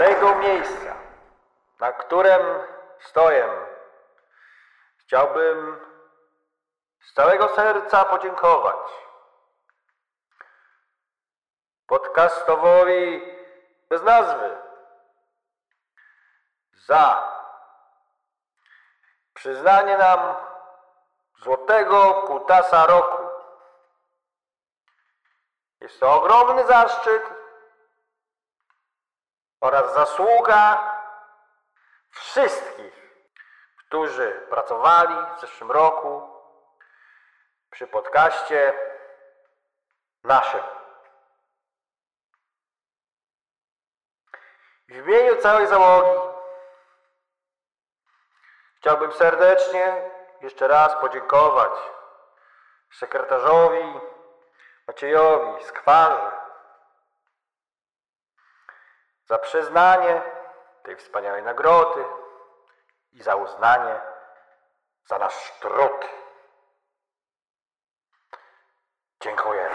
tego miejsca, na którym stoję, chciałbym z całego serca podziękować podcastowowi bez nazwy za przyznanie nam złotego kutasa roku. Jest to ogromny zaszczyt oraz zasługa wszystkich, którzy pracowali w zeszłym roku przy podcaście naszym. W imieniu całej załogi chciałbym serdecznie jeszcze raz podziękować sekretarzowi Maciejowi Skwarze za przyznanie tej wspaniałej nagrody i za uznanie za nasz trud. Dziękuję.